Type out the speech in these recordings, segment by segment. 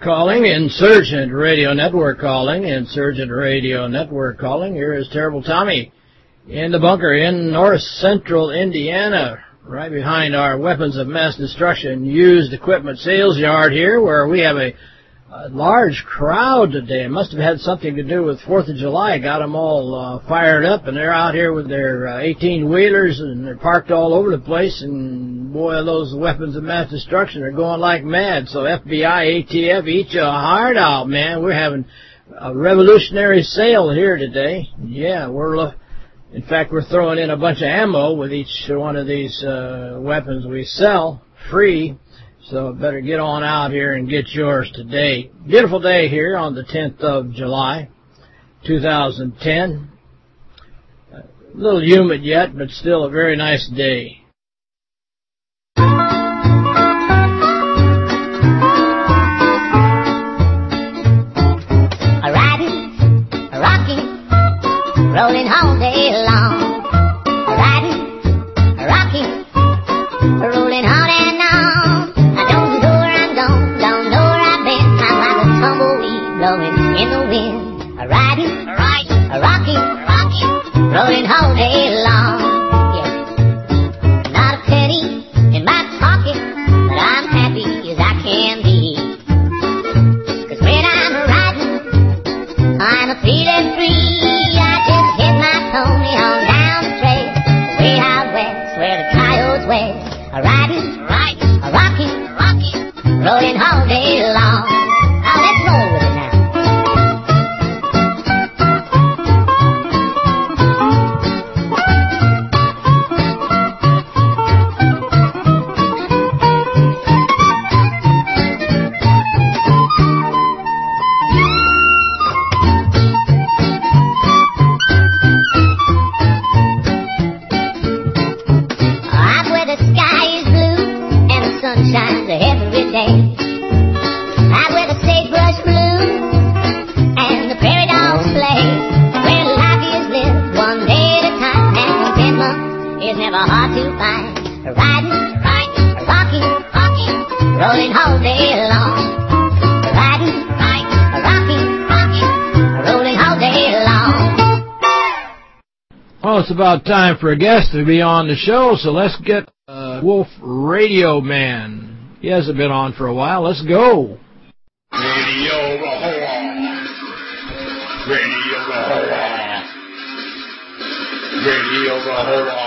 calling, Insurgent Radio Network calling, Insurgent Radio Network calling. Here is Terrible Tommy in the bunker in north central Indiana, right behind our weapons of mass destruction used equipment sales yard here, where we have a a large crowd today. It must have had something to do with 4th of July. Got them all uh, fired up, and they're out here with their 18-wheelers, uh, and they're parked all over the place, and boy, those weapons of mass destruction are going like mad. So FBI, ATF, eat your heart out, man. We're having a revolutionary sale here today. Yeah, we're... In fact, we're throwing in a bunch of ammo with each one of these uh, weapons we sell, free. So better get on out here and get yours today. Beautiful day here on the 10th of July, 2010. A little humid yet, but still a very nice day. rolling all day long. About time for a guest to be on the show, so let's get uh, Wolf Radio Man. He hasn't been on for a while. Let's go. Radio Rahowa. Radio Rahowa. Radio Rahowa.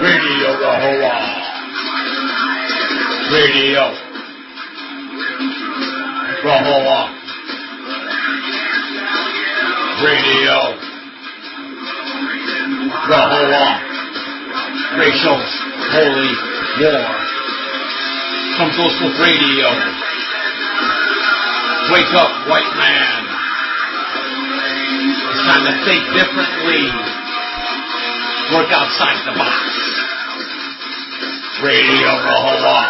Radio Rahowa. Radio Rahowa. Radio. The Hoa. Rachel's Holy War. Comes with Radio. Wake up, white man. It's time to think differently. Work outside the box. Radio Rahowa.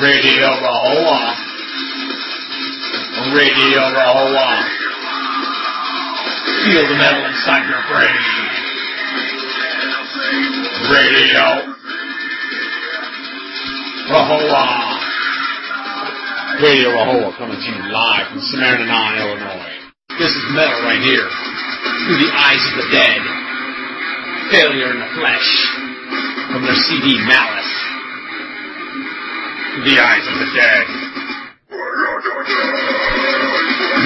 Radio Rahowa. Radio Rahowa. Feel the metal inside your brain. Radio Rahowa. Radio Rahowa coming to you live from Samaritan, Illinois. This is metal right here. Through the eyes of the dead. Failure in the flesh. From their CD Malice. Through the eyes of the dead.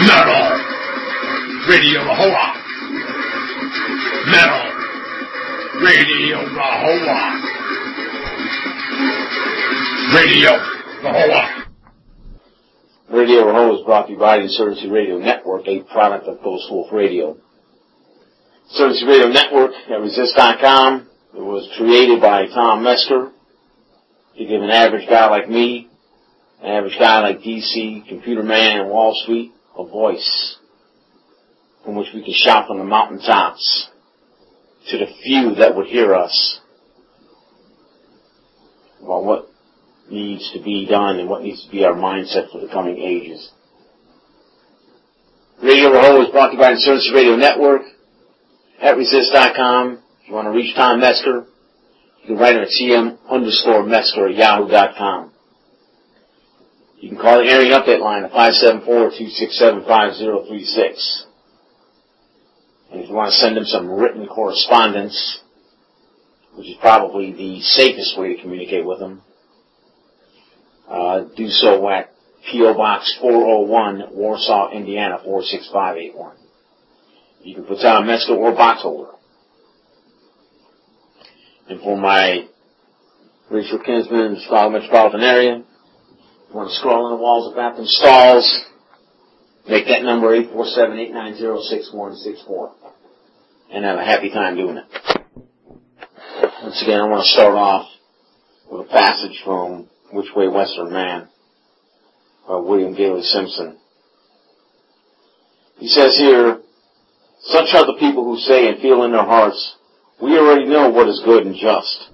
Metal. Radio Rahowa. Metal. Radio Rahowa. Radio Rahowa. Radio Rahowa is brought to you by the Insurgency Radio Network, a product of Ghost Wolf Radio. Insurgency Radio Network at resist.com. It was created by Tom Metzger to give an average guy like me, an average guy like DC, Computer Man, and Wall Street a voice from which we can shout from the mountaintops to the few that would hear us about what needs to be done and what needs to be our mindset for the coming ages. Radio Rahowa is brought to you by the Insurgency Radio Network at resist.com. If you want to reach Tom Metzger, you can write him at cm underscore metzger at yahoo.com. You can call the area update line at 574-267-5036. You want to send them some written correspondence, which is probably the safest way to communicate with them, uh, do so at P.O. Box 401, Warsaw, Indiana 46581. You can put down a Metzger or box holder. And for my racial kinsmen in the Chicago metropolitan area, you want to scroll on the walls of bathroom stalls, make that number 847-890-6164. And have a happy time doing it. Once again, I want to start off with a passage from Which Way Western Man by William Gayley Simpson. He says here, such are the people who say and feel in their hearts, we already know what is good and just.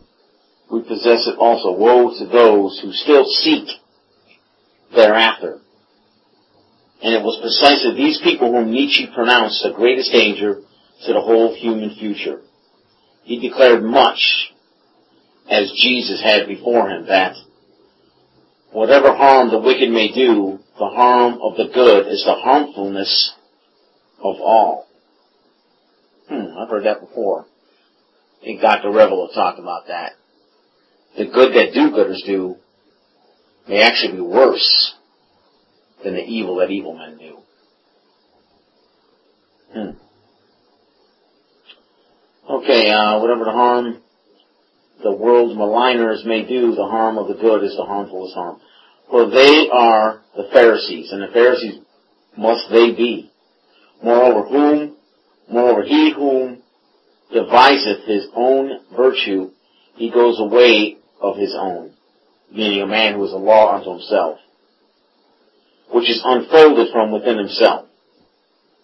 We possess it also. Woe to those who still seek thereafter. And it was precisely these people whom Nietzsche pronounced the greatest danger to the whole human future. He declared much, as Jesus had before him, that whatever harm the wicked may do, the harm of the good is the harmfulness of all. Hmm, I've heard that before. I think Dr. Revel talked about that. The good that do-gooders do may actually be worse than the evil that evil men do. Hmm. Okay, uh, whatever the harm the world's maligners may do, the harm of the good is the harmfulest harm. For they are the Pharisees, and the Pharisees must they be. Moreover, whom, moreover, he whom deviseth his own virtue, he goes away of his own, meaning a man who is a law unto himself, which is unfolded from within himself.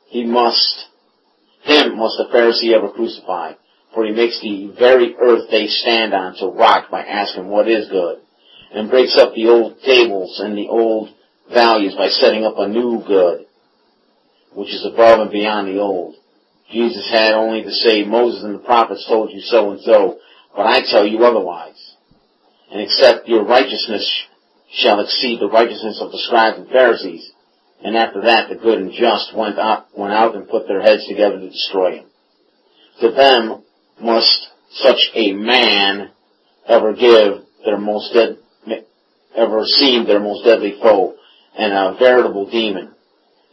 He must, him must the Pharisee ever crucify, for he makes the very earth they stand on to rock by asking what is good, and breaks up the old tables and the old values by setting up a new good, which is above and beyond the old. Jesus had only to say, Moses and the prophets told you so and so, but I tell you otherwise. And except your righteousness shall exceed the righteousness of the scribes and Pharisees. And after that, the good and just went out, went out and put their heads together to destroy him. To them must such a man ever give their most dead, ever seem their most deadly foe and a veritable demon.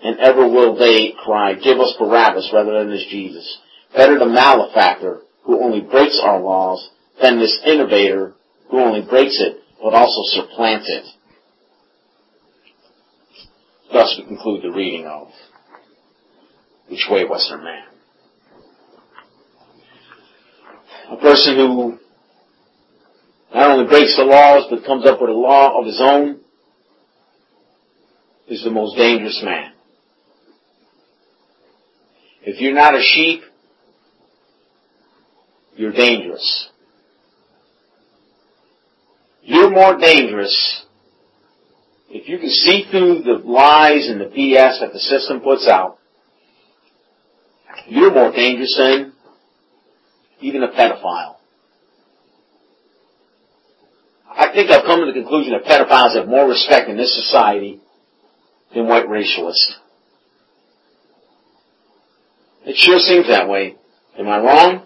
And ever will they cry, give us Barabbas rather than this Jesus. Better the malefactor who only breaks our laws than this innovator who only breaks it but also supplants it. Thus we conclude the reading of Which way, Western man? A person who not only breaks the laws, but comes up with a law of his own is the most dangerous man. If you're not a sheep, you're dangerous. You're more dangerous if you can see through the lies and the BS that the system puts out. You're more dangerous than even a pedophile. I think I've come to the conclusion that pedophiles have more respect in this society than white racialists. It sure seems that way. Am I wrong?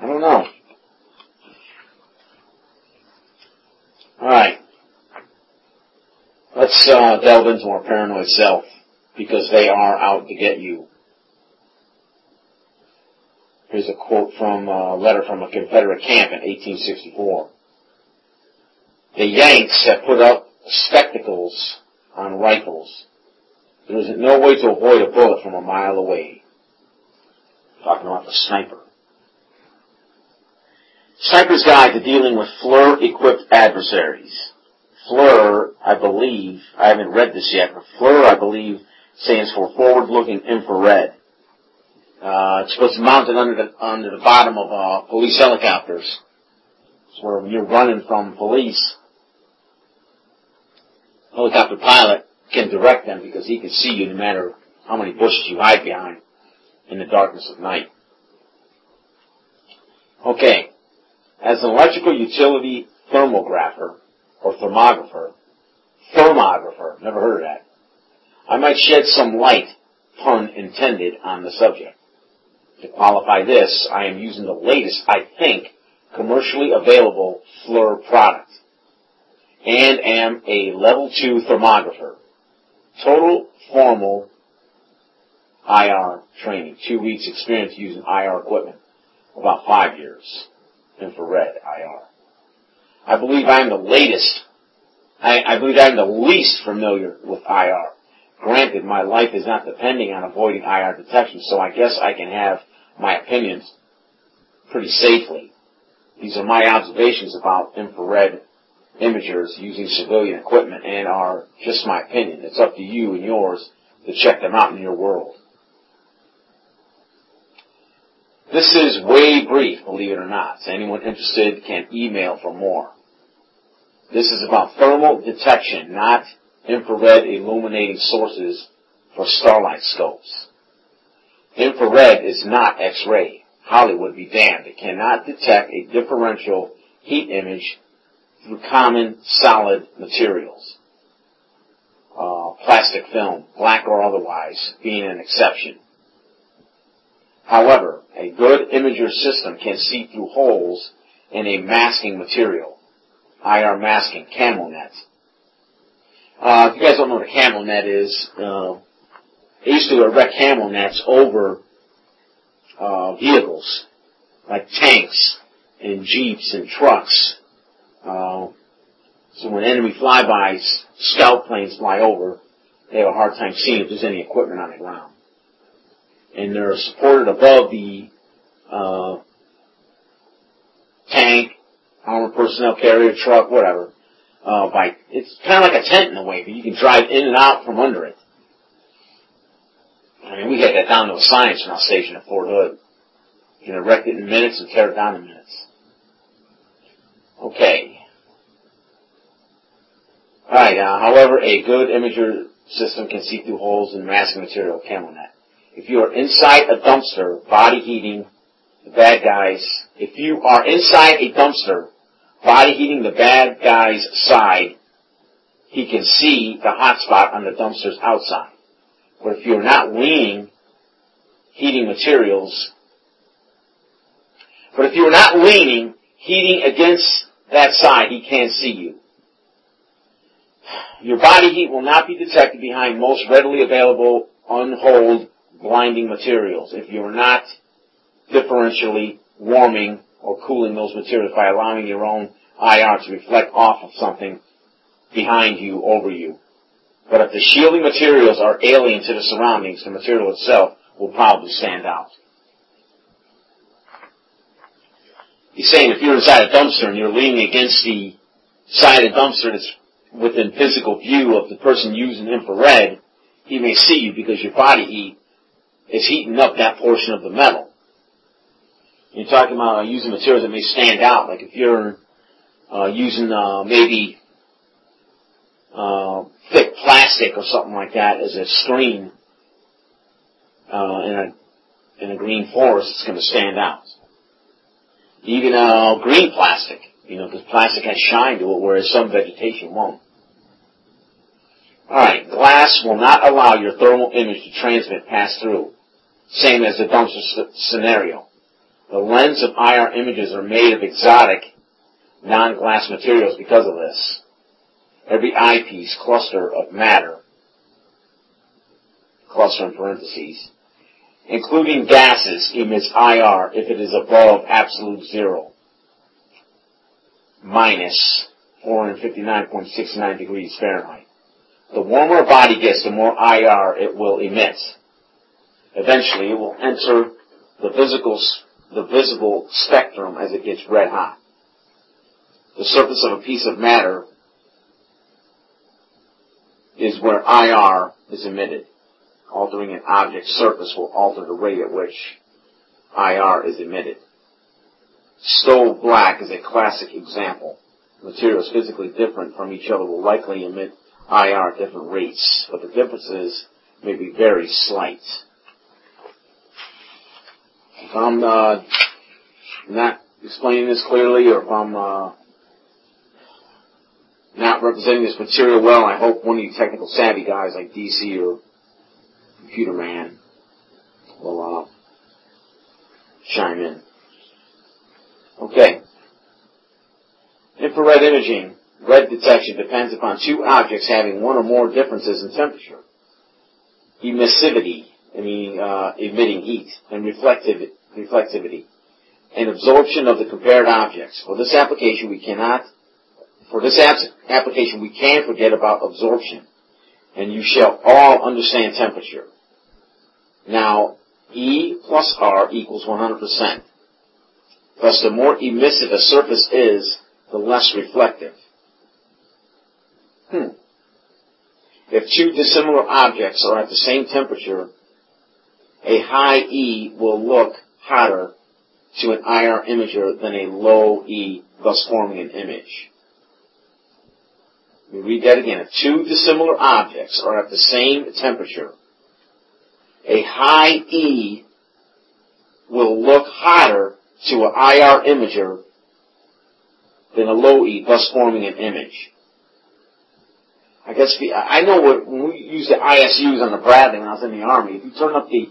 I don't know. Alright. Let's uh, delve into our paranoid self, because they are out to get you. Here's a quote from a letter from a Confederate camp in 1864. The Yanks have put up spectacles on rifles. There is no way to avoid a bullet from a mile away. Talking about the sniper. Sniper's Guide to Dealing with FLIR-Equipped Adversaries. FLIR, I believe, I haven't read this yet, but FLIR, I believe, stands for Forward Looking Infrared. Uh, it's supposed to be mounted under the, under the bottom of, uh, police helicopters. So when you're running from police, helicopter pilot can direct them because he can see you no matter how many bushes you hide behind in the darkness of night. Okay. As an electrical utility thermographer, or thermographer, thermographer, never heard of that, I might shed some light, pun intended, on the subject. To qualify this, I am using the latest, I think, commercially available FLIR product, and am a level 2 thermographer. Total formal IR training, two weeks experience using IR equipment, about five years infrared IR. I believe I'm the latest. I, I believe I'm the least familiar with IR. Granted, my life is not depending on avoiding IR detection, so I guess I can have my opinions pretty safely. These are my observations about infrared imagers using civilian equipment and are just my opinion. It's up to you and yours to check them out in your world. This is way brief, believe it or not. So anyone interested can email for more. This is about thermal detection, not infrared illuminating sources for starlight scopes. Infrared is not X-ray. Hollywood be damned. It cannot detect a differential heat image through common solid materials. Uh, plastic film, black or otherwise, being an exception. However, a good imager system can see through holes in a masking material, IR masking, camel net. Uh, if you guys don't know what a camel net is, uh, they used to erect camel nets over uh, vehicles, like tanks and jeeps and trucks. Uh, so when enemy flybys, scout planes fly over, they have a hard time seeing if there's any equipment on the ground and they're supported above the uh, tank, armored personnel carrier, truck, whatever. Uh, by it's kind of like a tent in a way, but you can drive in and out from under it. I mean, we had that down to a science in our station at Fort Hood. You can erect it in minutes and tear it down in minutes. Okay. Alright, uh, however, a good imager system can see through holes in masking material, camel net if you are inside a dumpster body heating the bad guys, if you are inside a dumpster body heating the bad guy's side, he can see the hot spot on the dumpster's outside. But if you're not leaning heating materials, but if you're not leaning heating against that side, he can't see you. Your body heat will not be detected behind most readily available unholed blinding materials if you're not differentially warming or cooling those materials by allowing your own IR to reflect off of something behind you, over you. But if the shielding materials are alien to the surroundings, the material itself will probably stand out. He's saying if you're inside a dumpster and you're leaning against the side of the dumpster that's within physical view of the person using infrared, he may see you because your body heat is heating up that portion of the metal. You're talking about uh, using materials that may stand out, like if you're uh, using uh, maybe uh, thick plastic or something like that as a screen uh, in a in a green forest, it's going to stand out. Even uh, green plastic, you know, because plastic has shine to it, whereas some vegetation won't. Alright, glass will not allow your thermal image to transmit pass through. Same as the dumpster scenario. The lens of IR images are made of exotic, non-glass materials because of this. Every eyepiece cluster of matter, cluster in parentheses, including gases, emits IR if it is above absolute zero, minus 459.69 degrees Fahrenheit. The warmer a body gets, the more IR it will emit. Eventually, it will enter the visible, the visible spectrum as it gets red hot. The surface of a piece of matter is where IR is emitted. Altering an object's surface will alter the rate at which IR is emitted. Stove black is a classic example. Materials physically different from each other will likely emit IR at different rates, but the differences may be very slight. I'm uh, not explaining this clearly, or if I'm uh, not representing this material well, I hope one of you technical savvy guys like DC or Computer Man will uh, chime in. Okay. Infrared imaging red detection depends upon two objects having one or more differences in temperature. Emissivity, meaning uh, emitting heat, and reflectiv- reflectivity, and absorption of the compared objects. For this application, we cannot. For this application, we can forget about absorption, and you shall all understand temperature. Now, E plus R equals 100%. Thus, the more emissive a surface is, the less reflective. Hmm. If two dissimilar objects are at the same temperature, a high E will look hotter to an IR imager than a low E, thus forming an image. Me read that again. If two dissimilar objects are at the same temperature, a high E will look hotter to an IR imager than a low E, thus forming an image. I guess I know what, when we used the ISUs on the Bradley when I was in the Army, if you turn up the,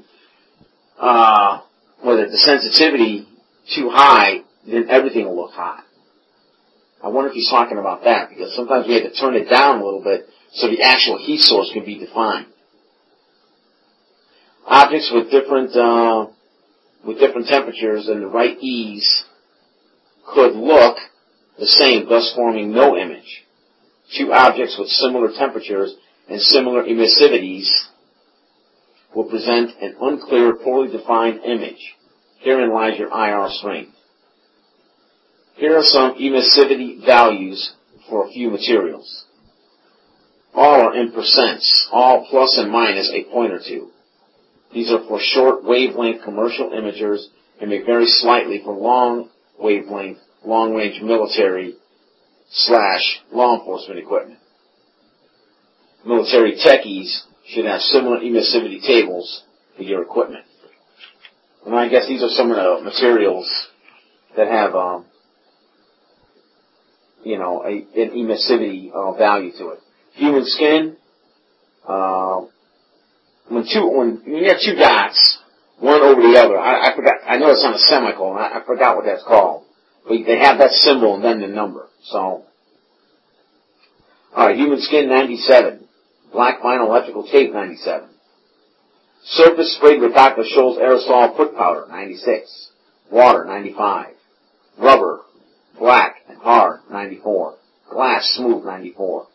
uh, what it, the sensitivity too high, then everything will look hot. I wonder if he's talking about that, because sometimes we have to turn it down a little bit so the actual heat source can be defined. Objects with different, uh, with different temperatures and the right E's could look the same, thus forming no image two objects with similar temperatures and similar emissivities will present an unclear, poorly defined image. Herein lies your IR strength. Here are some emissivity values for a few materials. All are in percents, all plus and minus a point or two. These are for short wavelength commercial imagers and may vary slightly for long wavelength, long range military slash law enforcement equipment. Military techies should have similar emissivity tables for your equipment. And I guess these are some of the materials that have, um, you know, a, an emissivity uh, value to it. Human skin, uh, when two, when you have two dots, one over the other, I, I forgot, I know it's on a semicolon, I, I forgot what that's called. But they have that symbol and then the number. So, alright, human skin 97. Black vinyl electrical tape 97. Surface sprayed with Dr. Scholl's aerosol foot powder 96. Water 95. Rubber, black and hard 94. Glass smooth 94.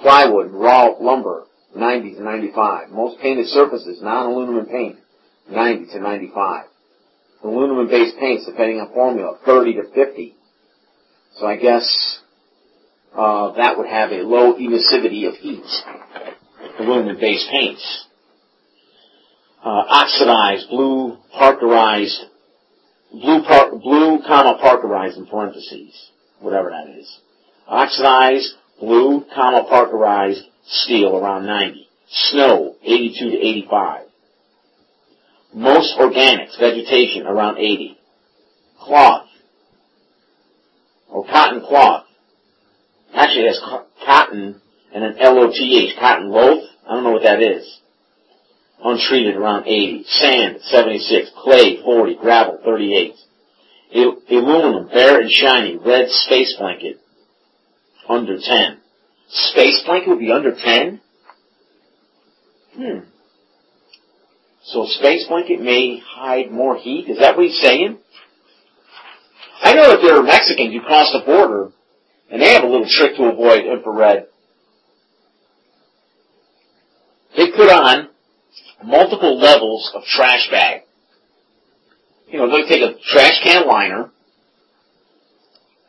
Plywood raw lumber, 90 to 95. Most painted surfaces, non-aluminum paint, 90 to 95. Aluminum-based paints, depending on formula, 30 to 50. So I guess uh, that would have a low emissivity of heat. Aluminum-based paints. Uh, oxidized, blue, parkerized, blue, par- blue, comma, parkerized in parentheses, whatever that is. Oxidized, blue, comma, parkerized steel around 90. Snow, 82 to 85. Most organics, vegetation, around 80. Cloth, or cotton cloth. Actually, it has cotton and an L-O-T-H, cotton loaf. I don't know what that is. Untreated, around 80. Sand, 76. Clay, 40. Gravel, 38. Il- aluminum, bare and shiny, red space blanket, under 10. Space blanket would be under 10? Hmm. So a space blanket may hide more heat? Is that what he's saying? I know that there are Mexicans who cross the border and they have a little trick to avoid infrared. They put on multiple levels of trash bag. You know, they take a trash can liner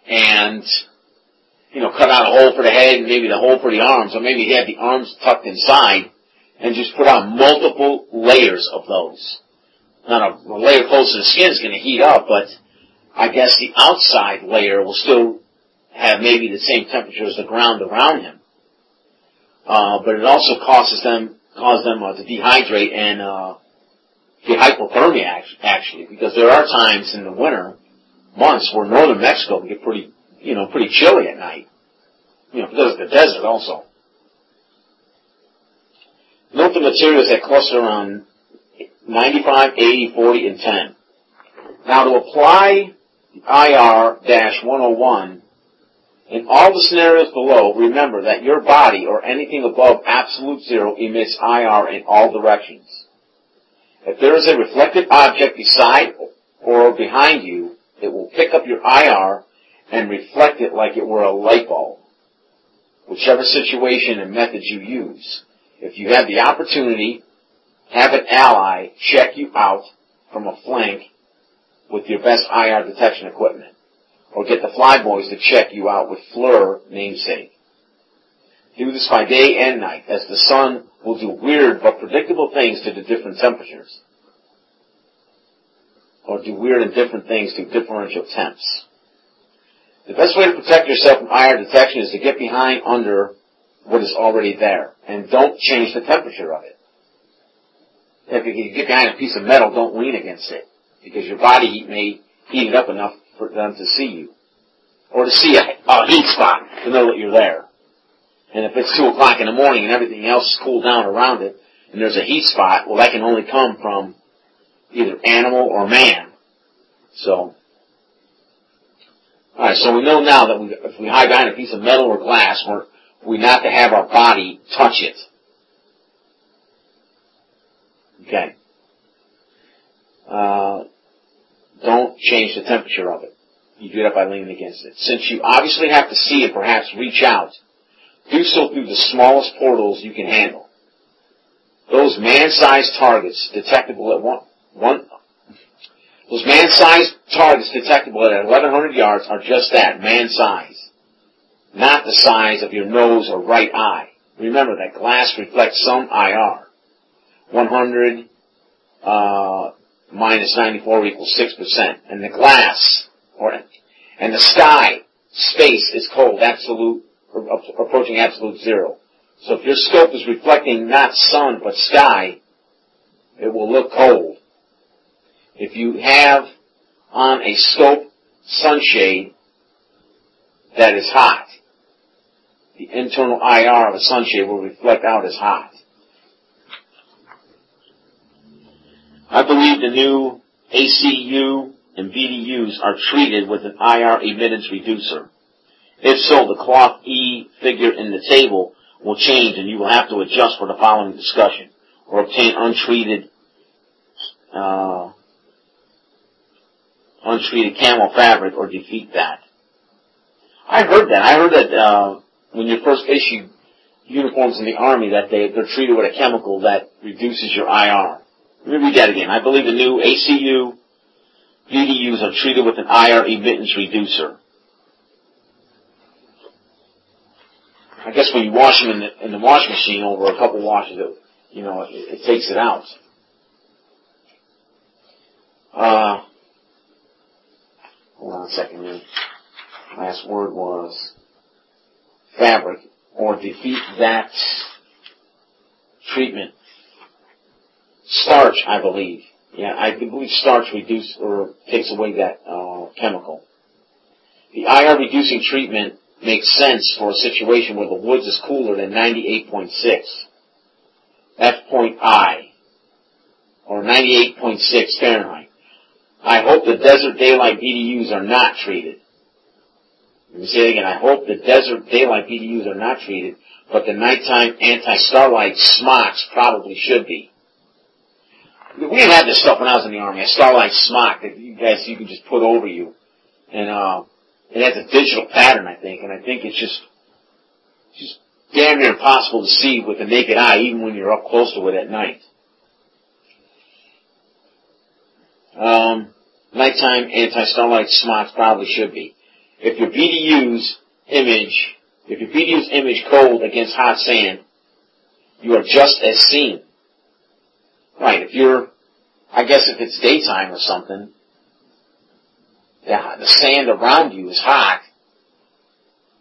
and, you know, cut out a hole for the head and maybe the hole for the arms, or maybe they have the arms tucked inside and just put on multiple layers of those. Now, a layer close to the skin is going to heat up, but I guess the outside layer will still have maybe the same temperature as the ground around him. Uh, but it also causes them, causes them uh, to dehydrate and, uh, get hypothermia actually, because there are times in the winter months where northern Mexico can get pretty, you know, pretty chilly at night. You know, because of the desert also. Note the materials that cluster around 95, 80, 40, and 10. Now to apply IR-101 in all the scenarios below, remember that your body or anything above absolute zero emits IR in all directions. If there is a reflected object beside or behind you, it will pick up your IR and reflect it like it were a light bulb, whichever situation and method you use. If you have the opportunity, have an ally check you out from a flank with your best IR detection equipment. Or get the flyboys to check you out with FLIR namesake. Do this by day and night, as the sun will do weird but predictable things to the different temperatures. Or do weird and different things to differential temps. The best way to protect yourself from IR detection is to get behind under what is already there. And don't change the temperature of it. If you get behind a piece of metal, don't lean against it. Because your body heat may heat it up enough for them to see you. Or to see a, a heat spot to know that you're there. And if it's 2 o'clock in the morning and everything else is cooled down around it, and there's a heat spot, well that can only come from either animal or man. So, alright, so we know now that we, if we hide behind a piece of metal or glass, we're, we not to have our body touch it. Okay. Uh, don't change the temperature of it. You do that by leaning against it. Since you obviously have to see it, perhaps reach out, do so through the smallest portals you can handle. Those man-sized targets detectable at one, one those man-sized targets detectable at 1100 yards are just that, man-sized. Not the size of your nose or right eye. Remember that glass reflects some IR. 100 uh, minus 94 equals 6%. And the glass, or, and the sky, space is cold, absolute, approaching absolute zero. So if your scope is reflecting not sun, but sky, it will look cold. If you have on a scope sunshade that is hot, the internal IR of a sunshade will reflect out as hot. I believe the new ACU and BDUs are treated with an IR emittance reducer. If so, the cloth E figure in the table will change and you will have to adjust for the following discussion or obtain untreated uh, untreated camel fabric or defeat that. I heard that. I heard that uh, when you first issue uniforms in the Army that they, they're treated with a chemical that reduces your IR. Let me read that again. I believe the new ACU BDUs are treated with an IR emittance reducer. I guess when you wash them in the, in the wash machine over a couple washes, it, you know, it, it takes it out. Uh, hold on a second. Last word was fabric or defeat that treatment. Starch, I believe. Yeah, I believe starch reduces or takes away that uh, chemical. The IR reducing treatment makes sense for a situation where the woods is cooler than 98.6. F point I, or 98.6 Fahrenheit. I hope the desert daylight BDUs are not treated. Let me say it again. I hope the desert daylight BDUs are not treated, but the nighttime anti-starlight smocks probably should be. We didn't have this stuff when I was in the army. A starlight smock that you guys you can just put over you, and uh, it has a digital pattern, I think, and I think it's just just damn near impossible to see with the naked eye, even when you're up close to it at night. Um, nighttime anti-starlight smocks probably should be. If your BDU's image, if your BDU's image cold against hot sand, you are just as seen. Right, if you're, I guess if it's daytime or something, the, the sand around you is hot,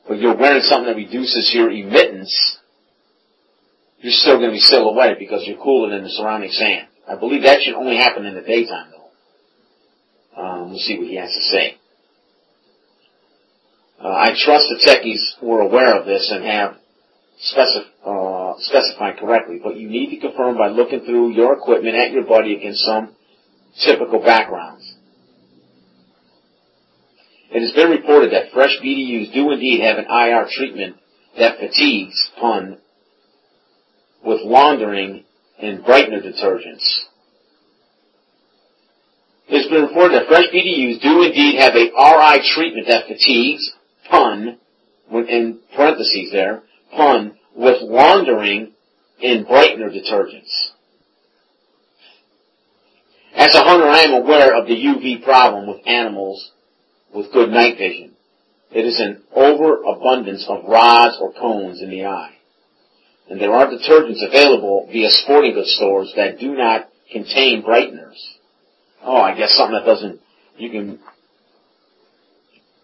but you're wearing something that reduces your emittance, you're still going to be silhouetted because you're cooler than the surrounding sand. I believe that should only happen in the daytime though. Um, we'll see what he has to say. Uh, I trust the techies were aware of this and have specif- uh, specified correctly, but you need to confirm by looking through your equipment at your buddy against some typical backgrounds. It has been reported that fresh BDUs do indeed have an IR treatment that fatigues, pun, with laundering and brightener detergents. It has been reported that fresh BDUs do indeed have a RI treatment that fatigues, pun, in parentheses there, pun, with laundering in brightener detergents. As a hunter, I am aware of the UV problem with animals with good night vision. It is an overabundance of rods or cones in the eye. And there are detergents available via sporting goods stores that do not contain brighteners. Oh, I guess something that doesn't, you can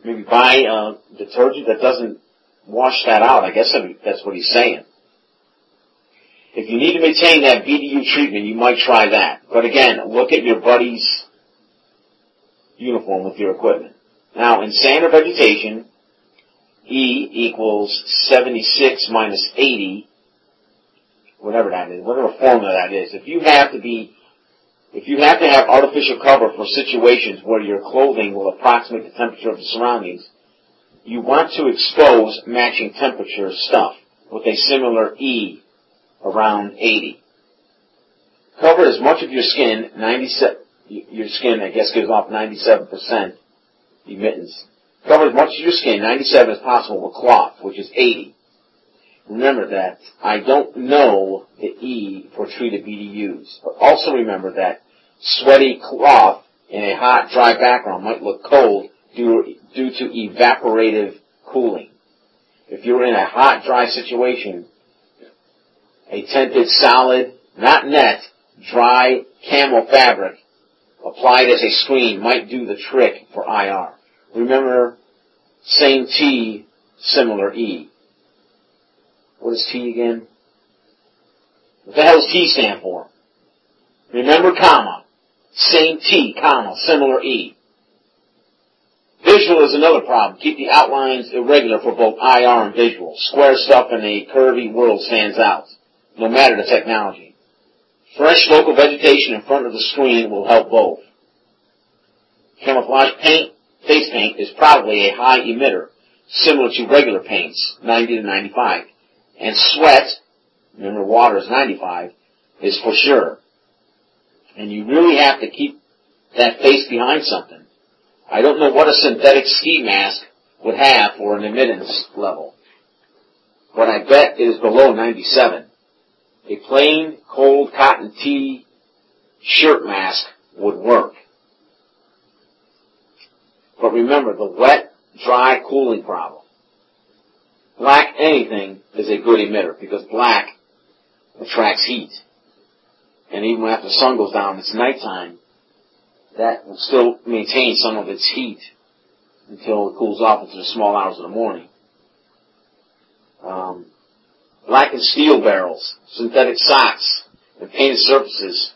maybe buy a detergent that doesn't wash that out. I guess that's what he's saying. If you need to maintain that BDU treatment, you might try that. But again, look at your buddy's uniform with your equipment. Now, in sand or vegetation, E equals 76 minus 80, whatever that is, whatever formula that is. If you have to be, if you have to have artificial cover for situations where your clothing will approximate the temperature of the surroundings, you want to expose matching temperature stuff with a similar E around 80. Cover as much of your skin, 97, your skin I guess gives off 97% emittance. Cover as much of your skin, 97 as possible with cloth, which is 80. Remember that I don't know the E for treated BDUs, but also remember that sweaty cloth in a hot, dry background might look cold due, due to evaporative cooling. If you're in a hot, dry situation, a tented solid, not net, dry camel fabric applied as a screen might do the trick for IR. Remember, same T, similar E. What is T again? What the hell does T stand for? Remember comma. Same T, comma, similar E. Visual is another problem. Keep the outlines irregular for both IR and visual. Square stuff in a curvy world stands out, no matter the technology. Fresh local vegetation in front of the screen will help both. Camouflage paint, face paint, is probably a high emitter, similar to regular paints, 90 to 95. And sweat, remember water is 95, is for sure. And you really have to keep that face behind something. I don't know what a synthetic ski mask would have for an emittance level. but I bet it is below 97. A plain, cold cotton tee shirt mask would work. But remember, the wet, dry cooling problem. Black anything is a good emitter because black attracts heat. And even after the sun goes down, it's nighttime, that will still maintain some of its heat until it cools off into the small hours of the morning. Um, black and steel barrels, synthetic socks, and painted surfaces,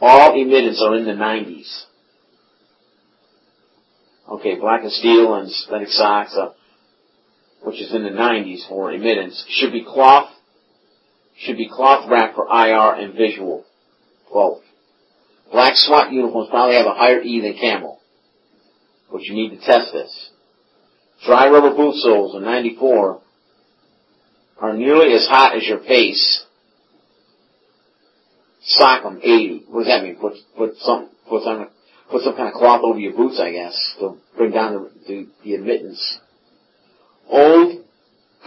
all emittance are in the 90s. Okay, black and steel and synthetic socks, uh, which is in the 90s for emittance, should be cloth, should be cloth wrapped for IR and visual, both. Black SWAT uniforms probably have a higher E than camo, but you need to test this. Dry rubber boot soles in 94 are nearly as hot as your face. Sock them 80. What does that mean? Put put some put some put some kind of cloth over your boots, I guess, to bring down the the, the admittance. Old,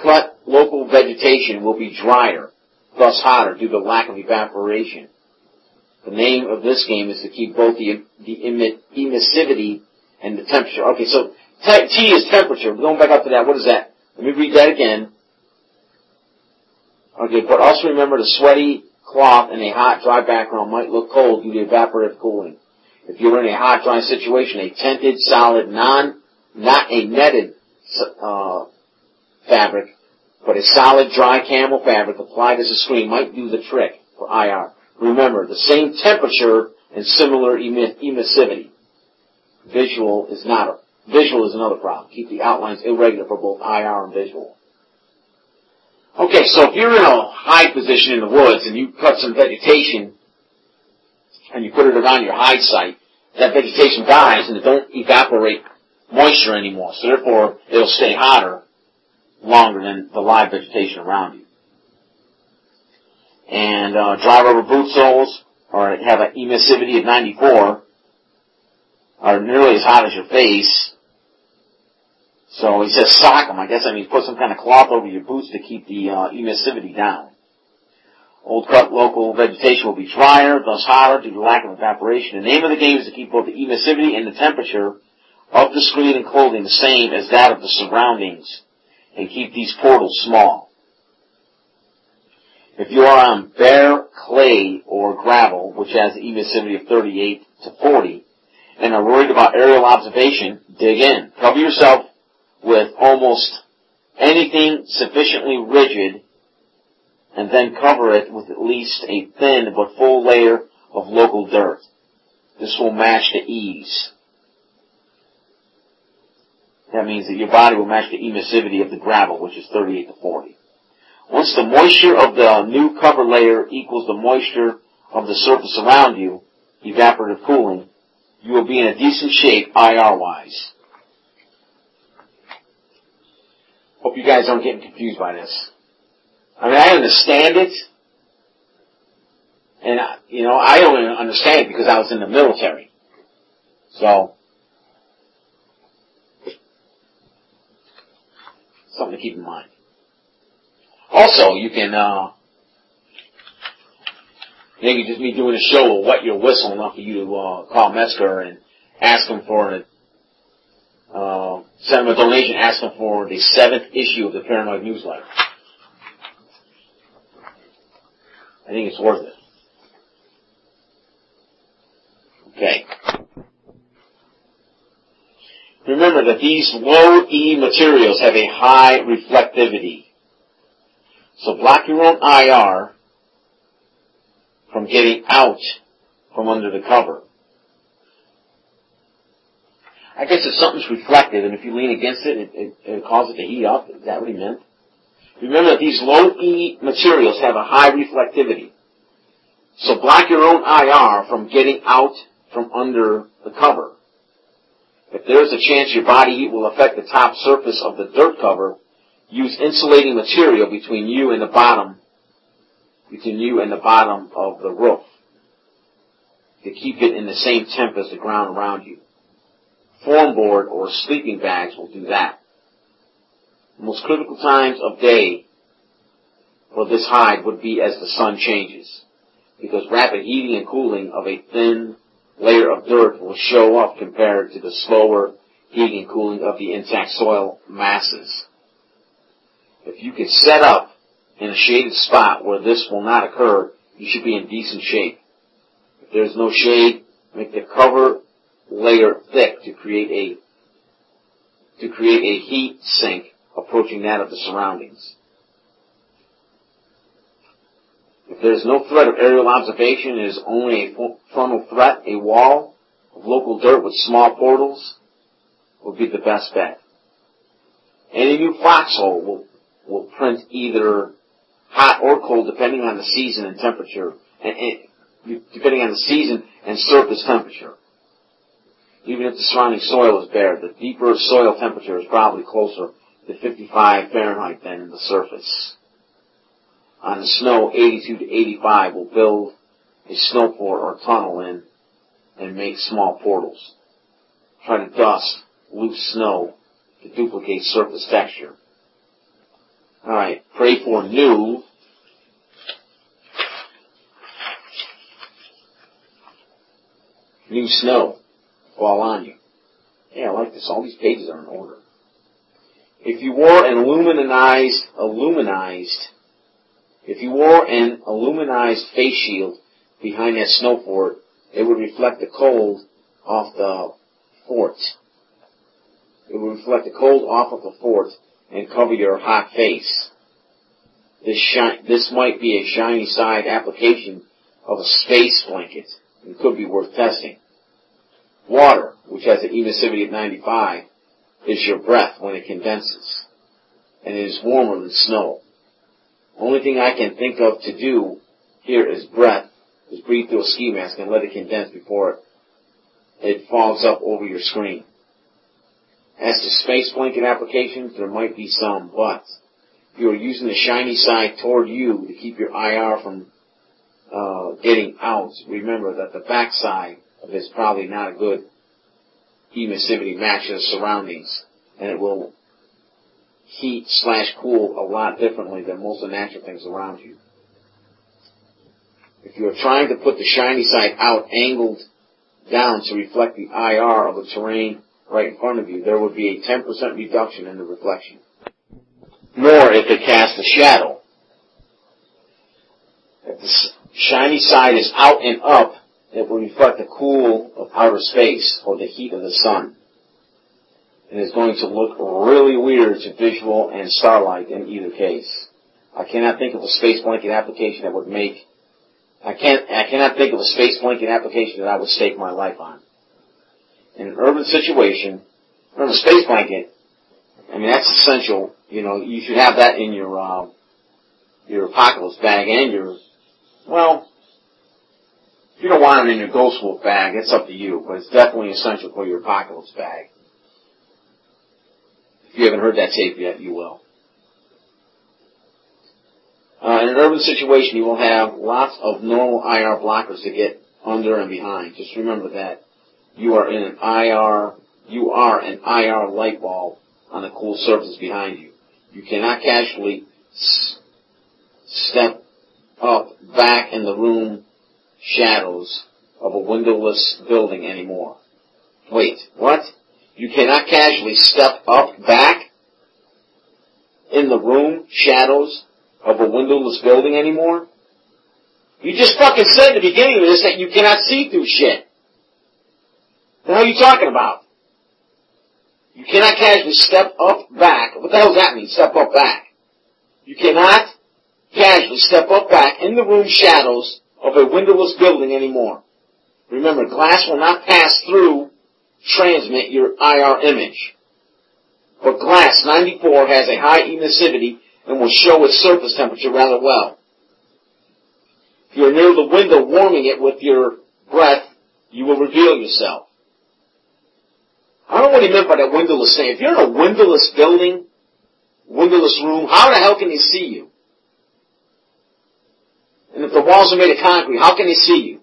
cut local vegetation will be drier, thus hotter due to lack of evaporation. The name of this game is to keep both the the emissivity and the temperature. Okay, so T is temperature. Going back up to that, what is that? Let me read that again. Okay, but also remember the sweaty cloth in a hot, dry background might look cold due to evaporative cooling. If you're in a hot, dry situation, a tented, solid, non, not a netted uh, fabric, but a solid, dry camo fabric applied as a screen might do the trick for IR. Remember, the same temperature and similar emissivity. Visual is not a, visual is another problem. Keep the outlines irregular for both IR and visual. Okay, so if you're in a high position in the woods and you cut some vegetation and you put it around your hide site, that vegetation dies and it don't evaporate moisture anymore. So therefore, it'll stay hotter longer than the live vegetation around you. And uh, dry rubber boot soles or have an emissivity of 94 are nearly as hot as your face so he says sock them. I guess I mean put some kind of cloth over your boots to keep the uh, emissivity down. Old cut local vegetation will be drier, thus hotter due to lack of evaporation. The name of the game is to keep both the emissivity and the temperature of the screen and clothing the same as that of the surroundings and keep these portals small. If you are on bare clay or gravel, which has emissivity of 38 to 40, and are worried about aerial observation, dig in. Cover yourself with almost anything sufficiently rigid and then cover it with at least a thin but full layer of local dirt. This will match the ease. That means that your body will match the emissivity of the gravel, which is 38 to 40. Once the moisture of the new cover layer equals the moisture of the surface around you, evaporative cooling, you will be in a decent shape IR-wise. Hope you guys aren't getting confused by this. I mean, I understand it. And, you know, I only understand it because I was in the military. So, something to keep in mind. Also, you can, uh, maybe just me doing a show of what you're whistling enough for you to, uh, call Metzger and ask him for an, uh, send him a donation asking for the seventh issue of the Paranoid Newsletter. I think it's worth it. Okay. Remember that these low E materials have a high reflectivity. So block your own IR from getting out from under the cover. I guess if something's reflective and if you lean against it, it, it, it causes it to heat up. Is that what he meant? Remember that these low E materials have a high reflectivity. So block your own IR from getting out from under the cover. If there's a chance your body heat will affect the top surface of the dirt cover, use insulating material between you and the bottom, between you and the bottom of the roof to keep it in the same temp as the ground around you form board or sleeping bags will do that. The most critical times of day for this hide would be as the sun changes, because rapid heating and cooling of a thin layer of dirt will show up compared to the slower heating and cooling of the intact soil masses. If you can set up in a shaded spot where this will not occur, you should be in decent shape. If there's no shade, make the cover layer thick to create a to create a heat sink approaching that of the surroundings. If there is no threat of aerial observation, it is only a frontal threat, a wall of local dirt with small portals will be the best bet. Any new foxhole will, will print either hot or cold depending on the season and temperature, and, and depending on the season and surface temperature. Even if the surrounding soil is bare, the deeper soil temperature is probably closer to 55 Fahrenheit than in the surface. On the snow, 82 to 85 will build a snow port or tunnel in and make small portals. Try to dust loose snow to duplicate surface texture. Alright, pray for new new snow fall on you. Yeah, I like this. All these pages are in order. If you wore an aluminized, aluminized, if you wore an aluminized face shield behind that snow fort, it would reflect the cold off the fort. It would reflect the cold off of the fort and cover your hot face. This, shi- this might be a shiny side application of a space blanket and could be worth testing. Water, which has an emissivity of 95, is your breath when it condenses, and it is warmer than snow. Only thing I can think of to do here is breath, is breathe through a ski mask and let it condense before it fogs up over your screen. As to space blanket applications, there might be some, but if you are using the shiny side toward you to keep your IR from uh, getting out, remember that the back side of it is probably not a good emissivity match the surroundings, and it will heat slash cool a lot differently than most of the natural things around you. If you are trying to put the shiny side out angled down to reflect the IR of the terrain right in front of you, there would be a 10% reduction in the reflection. Nor if it casts a shadow. If the shiny side is out and up, it will reflect the cool of outer space or the heat of the sun. And It is going to look really weird to visual and starlight in either case. I cannot think of a space blanket application that would make I can't I cannot think of a space blanket application that I would stake my life on in an urban situation, from a space blanket, I mean, that's essential. You know, you should have that in your, uh, your apocalypse bag and your, well, you don't want it in your ghost wolf bag, it's up to you, but it's definitely essential for your apocalypse bag. If you haven't heard that tape yet, you will. Uh, in an urban situation, you will have lots of normal IR blockers to get under and behind. Just remember that you are in an IR, you are an IR light bulb on the cool surface behind you. You cannot casually s- step up back in the room shadows of a windowless building anymore. Wait, what? You cannot casually step up back in the room shadows of a windowless building anymore? You just fucking said at the beginning of this that you cannot see through shit. What are you talking about? You cannot casually step up back. What the hell does that mean, step up back? You cannot casually step up back in the room shadows of a windowless building anymore. Remember, glass will not pass through, transmit your IR image. But glass 94 has a high emissivity and will show its surface temperature rather well. If you're near the window warming it with your breath, you will reveal yourself. I don't know what he meant by that windowless thing. If you're in a windowless building, windowless room, how the hell can they see you? And if the walls are made of concrete, how can they see you?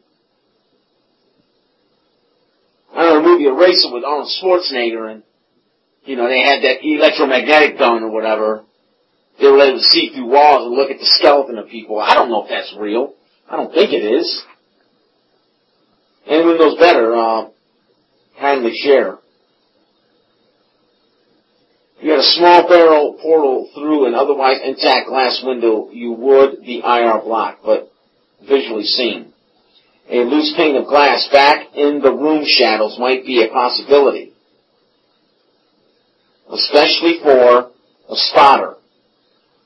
I know a movie Eraser with Arnold Schwarzenegger and, you know, they had that electromagnetic gun or whatever. they were able to see through walls and look at the skeleton of people. I don't know if that's real. I don't think it is. Anyone knows better, uh, kindly share. You had a small barrel portal through an otherwise intact glass window, you would be IR blocked, but visually seen. A loose pane of glass back in the room shadows might be a possibility. Especially for a spotter.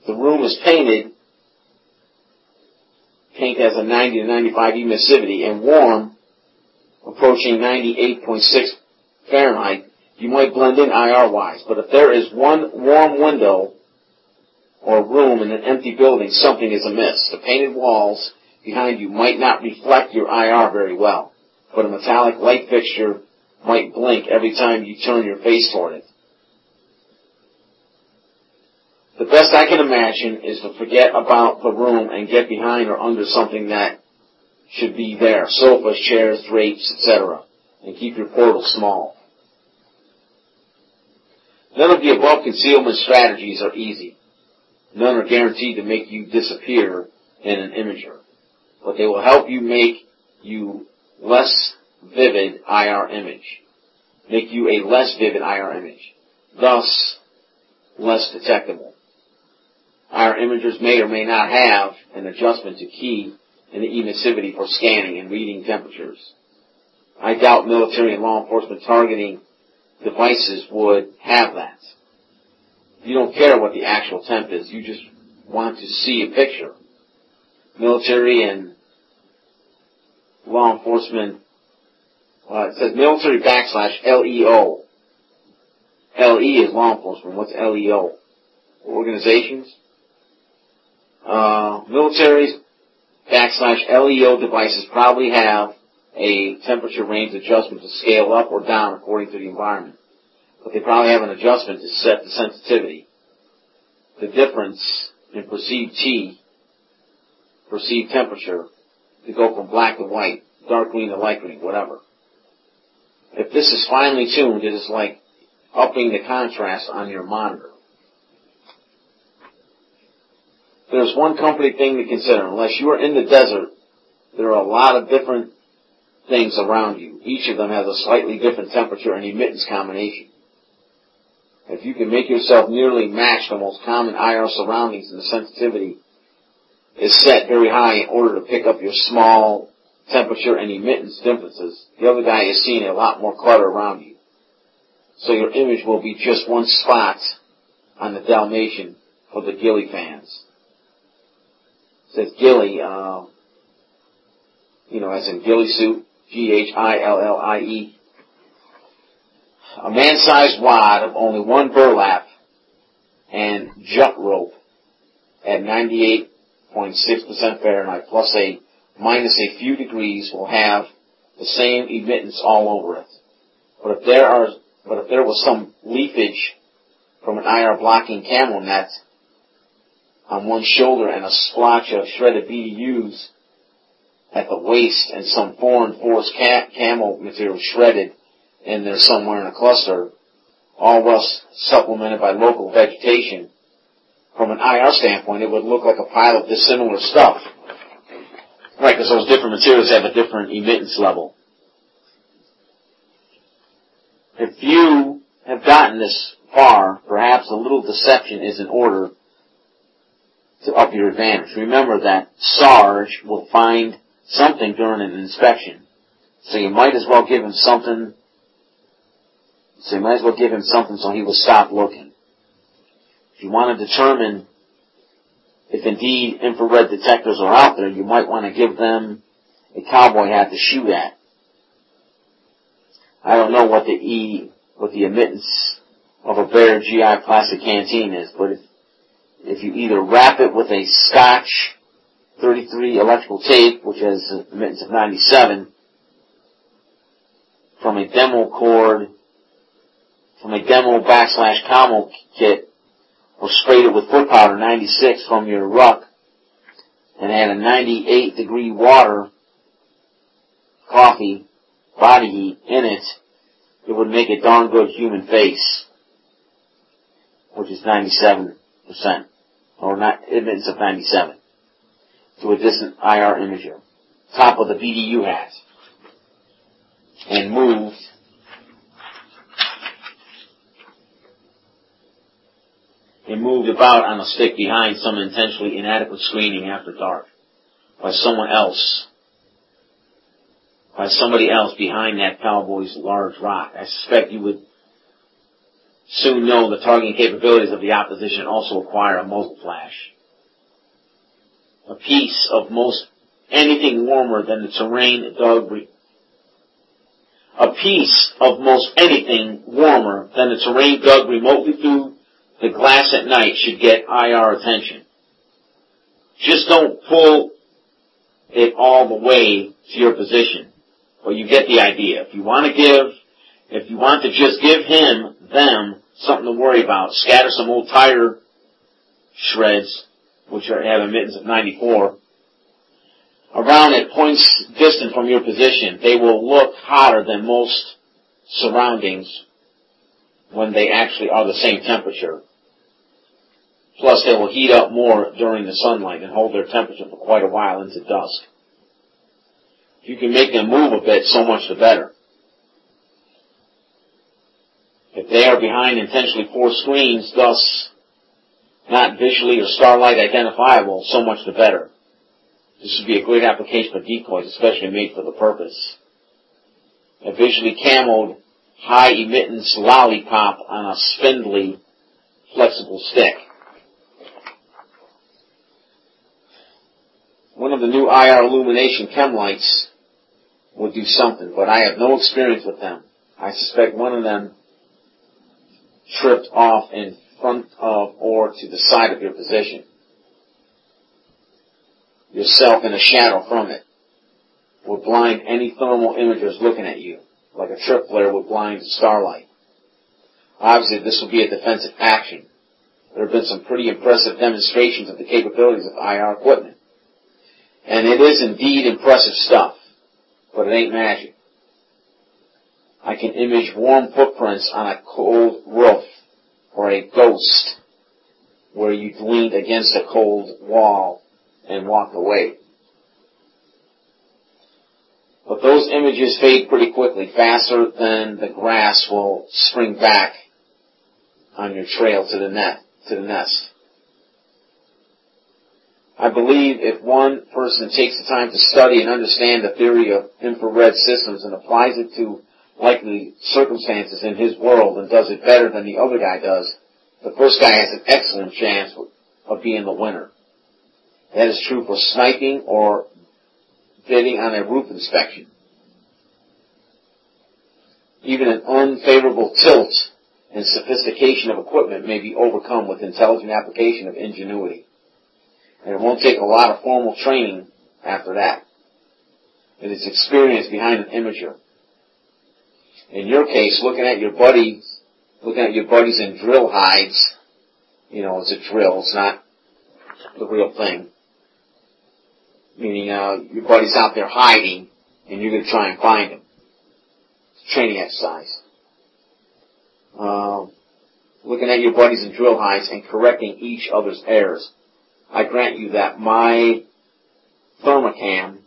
The room is painted, paint has a 90 to 95 emissivity and warm, approaching 98.6 Fahrenheit, you might blend in IR-wise. But if there is one warm window or room in an empty building, something is amiss. The painted walls behind you might not reflect your IR very well, but a metallic light fixture might blink every time you turn your face toward it. The best I can imagine is to forget about the room and get behind or under something that should be there. Sofas, chairs, drapes, etc. And keep your portal small. None of the above concealment strategies are easy. None are guaranteed to make you disappear in an imager. But they will help you make you less vivid IR image. Make you a less vivid IR image. Thus, less detectable. IR imagers may or may not have an adjustment to key in the emissivity for scanning and reading temperatures. I doubt military and law enforcement targeting devices would have that. You don't care what the actual temp is, you just want to see a picture. Military and law enforcement, uh, it says military backslash LEO. LE is law enforcement. What's LEO? Organizations? Uh, militaries backslash LEO devices probably have a temperature range adjustment to scale up or down according to the environment. But they probably have an adjustment to set the sensitivity. The difference in perceived T, perceived temperature, to go from black to white, dark green to light green, whatever. If this is finely tuned, it is like upping the contrast on your monitor. There's one company thing to consider. Unless you are in the desert, there are a lot of different things around you. Each of them has a slightly different temperature and emittance combination. If you can make yourself nearly match the most common IR surroundings and the sensitivity is set very high in order to pick up your small temperature and emittance differences, the other guy is seeing a lot more clutter around you. So your image will be just one spot on the Dalmatian for the ghillie fans. It says ghillie, uh, you know, as in ghillie suit, G-H-I-L-L-I-E. A man-sized wad of only one burlap and jump rope at 98.6% Fahrenheit plus a minus a few degrees will have the same emittance all over it. But if there are, but if there was some leafage from an IR blocking camo net on one shoulder and a splotch of shredded BDUs at the waist and some foreign forest ca- camo material shredded in there somewhere in a cluster, all well supplemented by local vegetation. From an IR standpoint, it would look like a pile of dissimilar stuff. Right, because those different materials have a different emittance level. If you have gotten this far, perhaps a little deception is in order to up your advantage. Remember that Sarge will find something during an inspection. So you might as well give him something, so you might as well give him something so he will stop looking. If you want to determine if indeed infrared detectors are out there, you might want to give them a cowboy hat to shoot at. I don't know what the E, what the emittance of a Bear GI plastic canteen is, but if, if you either wrap it with a Scotch 33 electrical tape, which has an emittance of 97, from a demo cord, from a demo backslash commo kit, or sprayed it with foot powder 96 from your ruck, and had a 98 degree water, coffee, body heat in it, it would make a darn good human face, which is 97%. or not admittance of 97 to a distant IR imager, top of the BDU hat, and moved and moved about on a stick behind some intentionally inadequate screening after dark by someone else, by somebody else behind that cowboy's large rock. I suspect you would soon know the targeting capabilities of the opposition also acquire a muzzle flash. A piece of most anything warmer than the terrain dug re- a piece of most anything warmer than the terrain dug remotely through the glass at night should get IR attention. Just don't pull it all the way to your position. But you get the idea. If you want to give, if you want to just give him, them, something to worry about, scatter some old tire shreds, which are, have admittance of 94, around at points distant from your position, they will look hotter than most surroundings when they actually are the same temperature. Plus, they will heat up more during the sunlight and hold their temperature for quite a while into dusk. If you can make them move a bit, so much the better. If they are behind intentionally forced screens, thus not visually or starlight identifiable, so much the better. This would be a great application for decoys, especially made for the purpose. A visually camoed, high emittance lollipop on a spindly, flexible stick. One of the new IR illumination chem lights would do something, but I have no experience with them. I suspect one of them tripped off in front of or to the side of your position. Yourself in a shadow from it would blind any thermal imagers looking at you, like a trip flare would blind starlight. Obviously, this will be a defensive action. There have been some pretty impressive demonstrations of the capabilities of IR equipment. And it is indeed impressive stuff, but it ain't magic. I can image warm footprints on a cold roof or a ghost where you leaned against a cold wall and walked away. But those images fade pretty quickly, faster than the grass will spring back on your trail to the net, to the nest. I believe if one person takes the time to study and understand the theory of infrared systems and applies it to likely circumstances in his world and does it better than the other guy does, the first guy has an excellent chance of being the winner. That is true for sniping or bidding on a roof inspection. Even an unfavorable tilt and sophistication of equipment may be overcome with intelligent application of ingenuity. And it won't take a lot of formal training after that. It is experience behind an imager. In your case, looking at your buddies, looking at your buddies in drill hides, you know, it's a drill, it's not the real thing. Meaning, uh, your buddy's out there hiding, and you're gonna try and find him. It's a training exercise. Uh, looking at your buddies in drill hides and correcting each other's errors. I grant you that my thermocam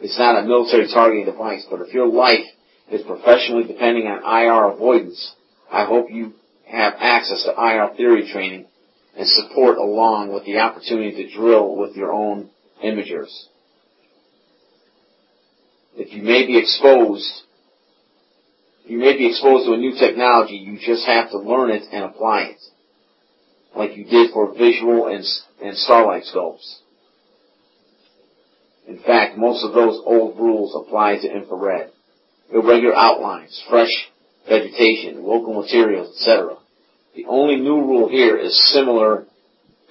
is not a military targeting device, but if your life is professionally depending on IR avoidance, I hope you have access to IR theory training and support along with the opportunity to drill with your own imagers. If you may be exposed, you may be exposed to a new technology, you just have to learn it and apply it like you did for visual and, and starlight scopes. In fact, most of those old rules apply to infrared. Irregular outlines, fresh vegetation, local materials, etc. The only new rule here is similar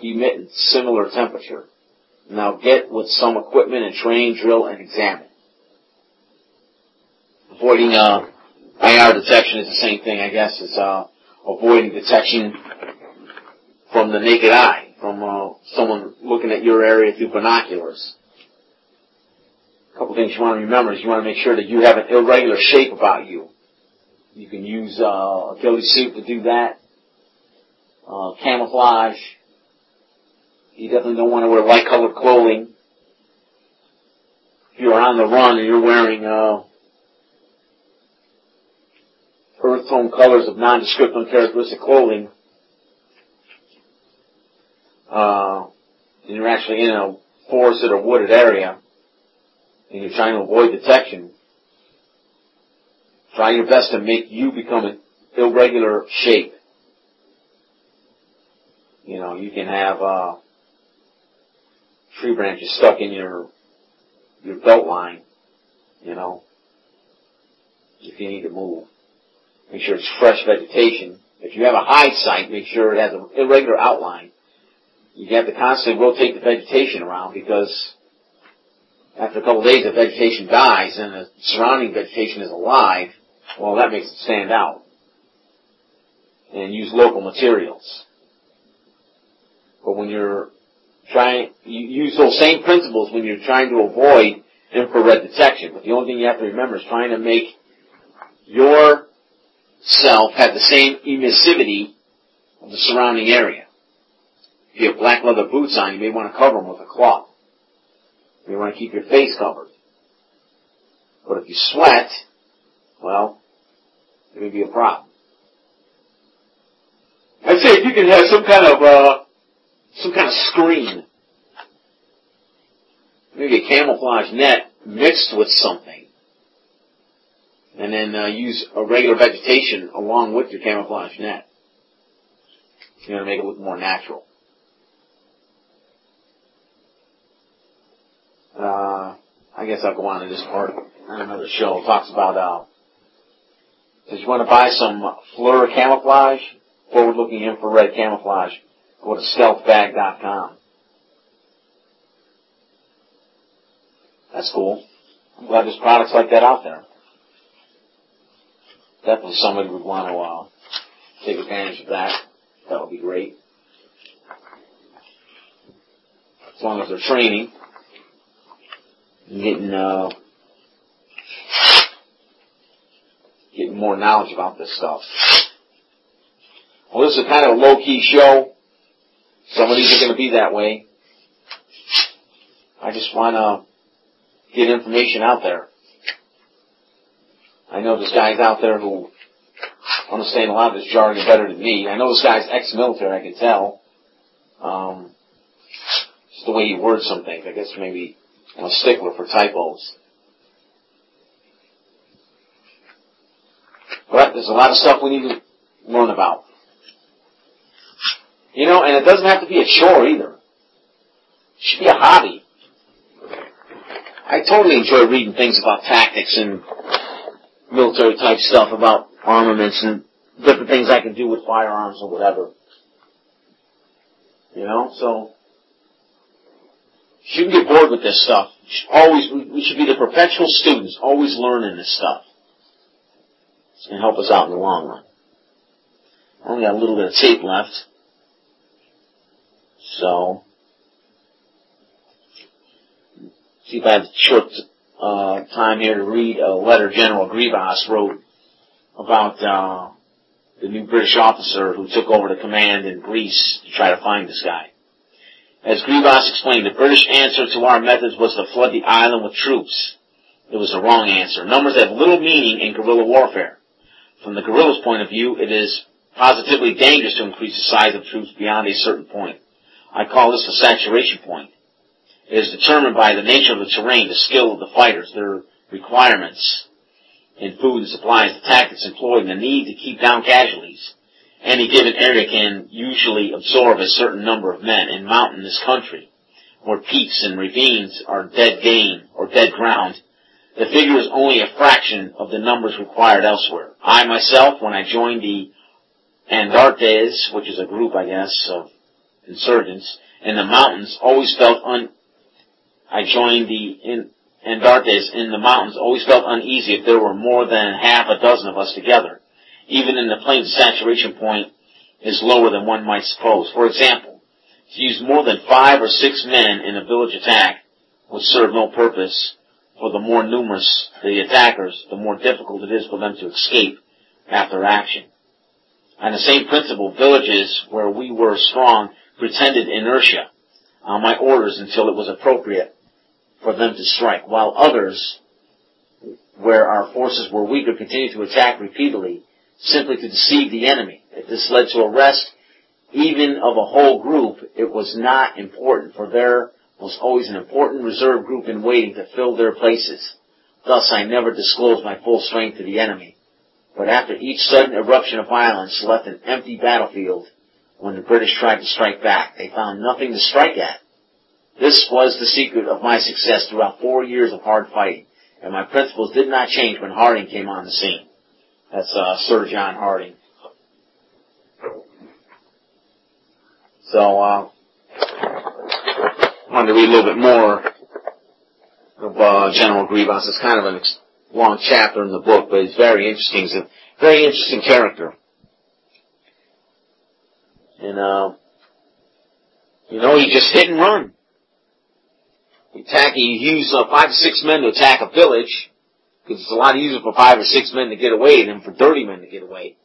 emittance, similar temperature. Now get with some equipment and train, drill, and examine. Avoiding uh, IR detection is the same thing, I guess. It's uh, avoiding detection from the naked eye, from uh, someone looking at your area through binoculars. A couple things you want to remember is you want to make sure that you have an irregular shape about you. You can use uh, a ghillie suit to do that, uh, camouflage, You definitely don't want to wear light colored clothing. If you're on the run and you're wearing uh, earth tone colors of nondescript uncharacteristic clothing, uh, and you're actually in a forested or wooded area, and you're trying to avoid detection, try your best to make you become an irregular shape. You know, you can have uh, tree branches stuck in your your belt line. You know, if you need to move, make sure it's fresh vegetation. If you have a hide site, make sure it has an irregular outline. You have to constantly rotate the vegetation around because after a couple of days the vegetation dies and the surrounding vegetation is alive, well that makes it stand out. And use local materials. But when you're trying, you use those same principles when you're trying to avoid infrared detection. But the only thing you have to remember is trying to make your self have the same emissivity of the surrounding area. If you have black leather boots on, you may want to cover them with a cloth. You want to keep your face covered. But if you sweat, well, it may be a problem. I'd say if you can have some kind of, uh, some kind of screen, maybe a camouflage net mixed with something, and then uh, use a regular vegetation along with your camouflage net. You know, to make it look more natural. Uh, I guess I'll go on to this part on another show. It talks about, uh, if you want to buy some FLIR camouflage, forward-looking infrared camouflage, go to stealthbag.com. That's cool. I'm glad there's products like that out there. Definitely somebody would want to uh, take advantage of that. That would be great. As long as they're training getting uh, getting more knowledge about this stuff. Well, this is kind of a low key show. Some of these are going to be that way. I just want to get information out there. I know there's guys out there who understand a lot of this jargon better than me. I know this guy's ex-military, I can tell. Um, just the way he words some things. I guess maybe I'm a stickler for typos. But there's a lot of stuff we need to learn about. You know, and it doesn't have to be a chore either. It should be a hobby. I totally enjoy reading things about tactics and military type stuff about armaments and different things I can do with firearms or whatever. You know, so shouldn't get bored with this stuff. Always, we should be the perpetual students, always learning this stuff. It's going to help us out in the long run. Only got a little bit of tape left. So, see if I have short uh, time here to read a letter General Grivas wrote about uh, the new British officer who took over the command in Greece to try to find this guy. As Grivas explained, the British answer to our methods was to flood the island with troops. It was the wrong answer. Numbers have little meaning in guerrilla warfare. From the guerrilla's point of view, it is positively dangerous to increase the size of troops beyond a certain point. I call this the saturation point. It is determined by the nature of the terrain, the skill of the fighters, their requirements in food and supplies, the tactics employed, and the need to keep down casualties. Any given area can usually absorb a certain number of men. In mountainous country, where peaks and ravines are dead game or dead ground, the figure is only a fraction of the numbers required elsewhere. I myself, when I joined the Andartes, which is a group, I guess, of insurgents, in the mountains, always felt un, I joined the in, Andartes in the mountains, always felt uneasy if there were more than half a dozen of us together even in the plain saturation point is lower than one might suppose. For example, to use more than five or six men in a village attack would serve no purpose, for the more numerous the attackers, the more difficult it is for them to escape after action. On the same principle, villages where we were strong pretended inertia. on my orders until it was appropriate for them to strike, while others, where our forces were weaker, continued to attack repeatedly, simply to deceive the enemy. If this led to arrest, even of a whole group, it was not important, for there was always an important reserve group in waiting to fill their places. Thus I never disclosed my full strength to the enemy. But after each sudden eruption of violence left an empty battlefield, when the British tried to strike back, they found nothing to strike at. This was the secret of my success throughout four years of hard fighting, and my principles did not change when Harding came on the scene. That's uh, Sir John Harding. So, uh, wanted to read a little bit more of uh, General Grivas. It's kind of a long chapter in the book, but it's very interesting. He's a very interesting character. And, uh, you know, he just hit and run. He attack, he used uh, five six men to attack a village, because it's a lot easier for five or six men to get away than for 30 men to get away.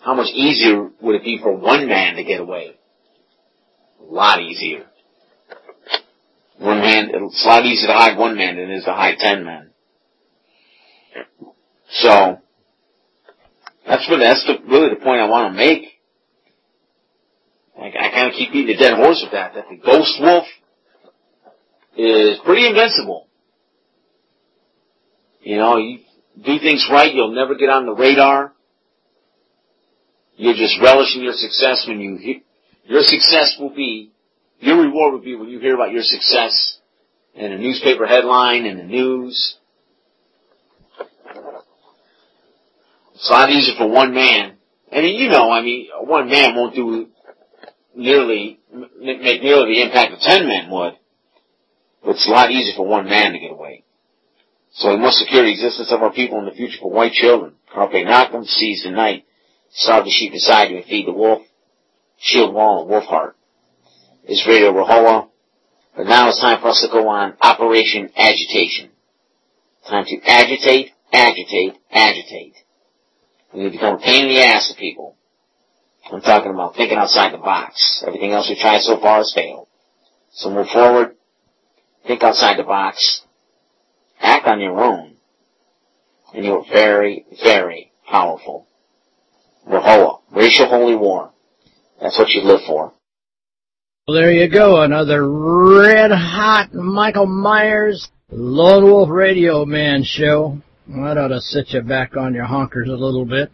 How much easier would it be for one man to get away? A lot easier. One man, it's a lot easier to hide one man than it is to hide ten men. So, that's really, that's the, really the point I want to make. I, I kind of keep beating the dead horse with that, that the ghost wolf is pretty invincible. You know, you do things right, you'll never get on the radar. You're just relishing your success when you, your success will be, your reward will be when you hear about your success in a newspaper headline, in the news. It's a lot easier for one man. And you know, I mean, one man won't do nearly, make nearly the impact of ten men would. But it's a lot easier for one man to get away. So we must secure the existence of our people in the future for white children. Carpe Noctem, seize the night, starve the sheep beside you and feed the wolf, shield wall and wolf heart. It's Radio Rahowa. But now it's time for us to go on Operation Agitation. Time to agitate, agitate, agitate. We need to become a pain in the ass to people. I'm talking about thinking outside the box. Everything else we've tried so far has failed. So move forward, think outside the box, act on your own, and you're very, very powerful. Rahowa, racial holy war. That's what you live for. Well, there you go, another red hot Michael Myers Lone Wolf Radio Man show. That ought to set you back on your honkers a little bit.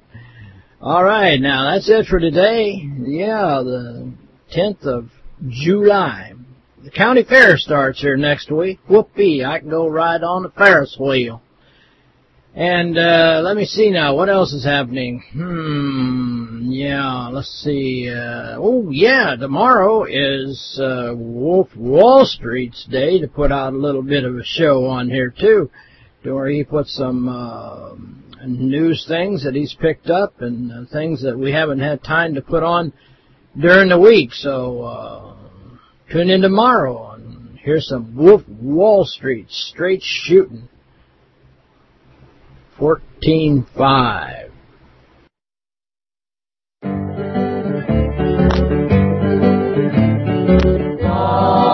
All right, now that's it for today. Yeah, the 10th of July. The county fair starts here next week. Whoopee, I can go ride on the Ferris wheel. And uh, let me see now, what else is happening? Hmm, yeah, let's see. Uh, oh, yeah, tomorrow is uh, Wolf Wall Street's day to put out a little bit of a show on here, too, where he puts some uh, news things that he's picked up and uh, things that we haven't had time to put on during the week. So uh, tune in tomorrow and hear some Wolf Wall Street straight shooting. 14.5. See